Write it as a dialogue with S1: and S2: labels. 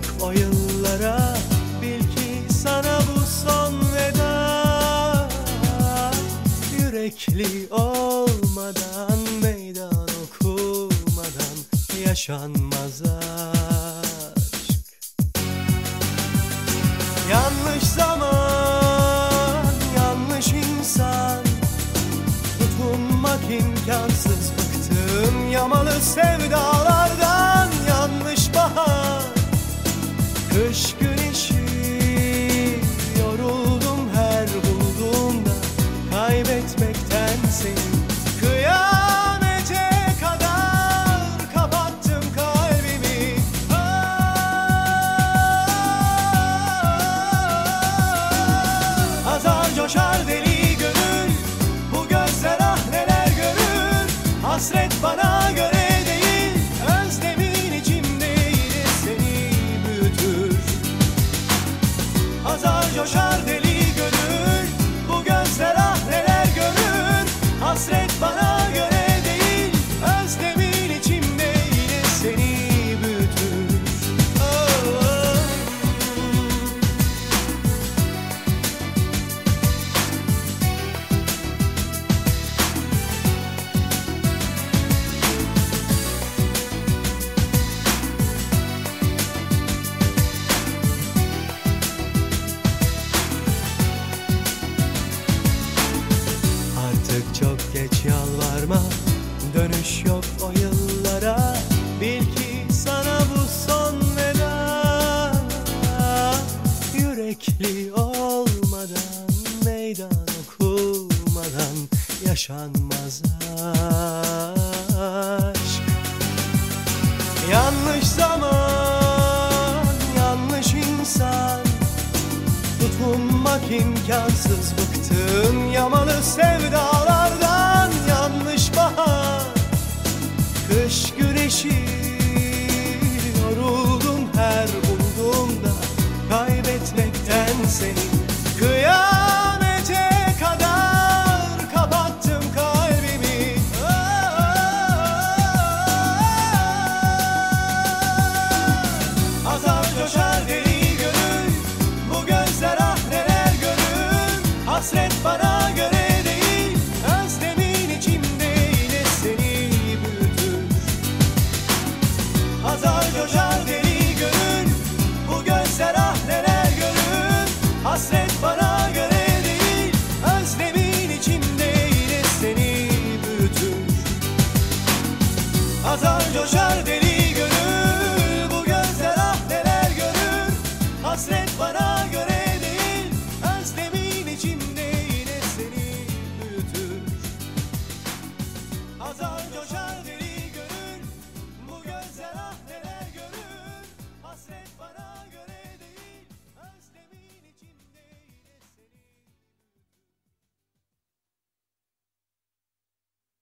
S1: yok o yıllara. Bil ki sana bu son veda. Yürekli olmadan Meydan okumadan Yaşanmaz aşk. Yanlış zaman Yanlış insan. Tutunmak imkansız Bıktım yamalı sevdalardan Kış Artık çok geç yalvarma Dönüş yok o yıllara. Bil ki sana bu son veda. Yürekli olmadan Meydan okumadan Yaşanmaz aşk. Yanlış zaman Tutunmak imkansız. Bıktım yamalı sevdalardan Yanlış bahar. Kış güneşi Yoruldum her bulduğumda. Kaybetmekten seni Kıyamete coşar deli